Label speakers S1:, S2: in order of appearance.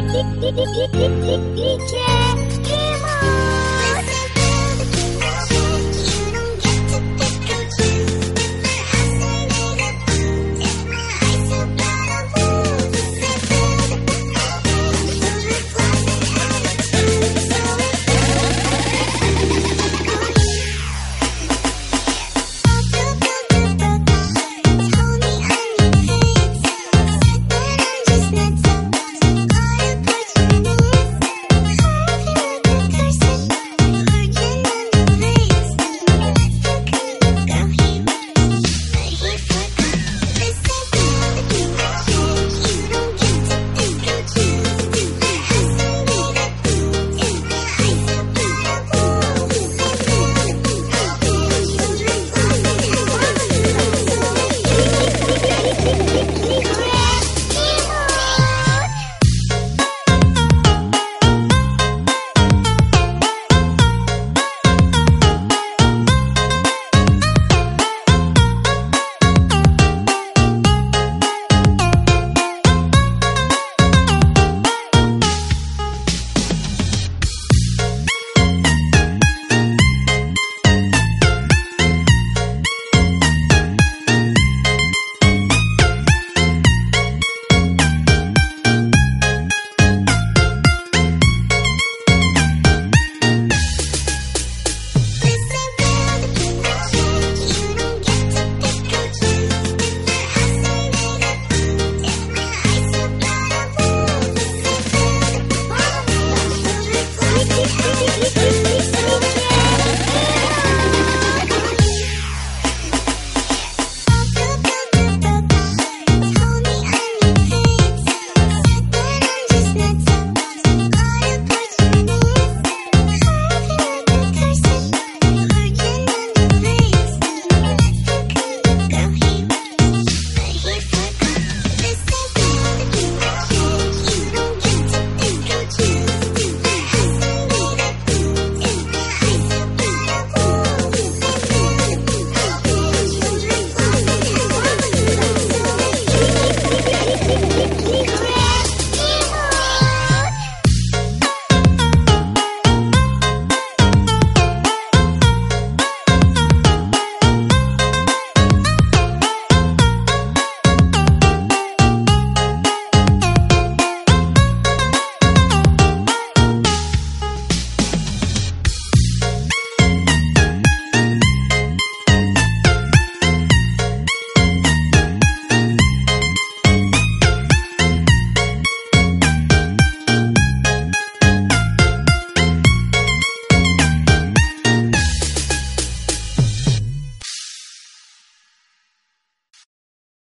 S1: DJ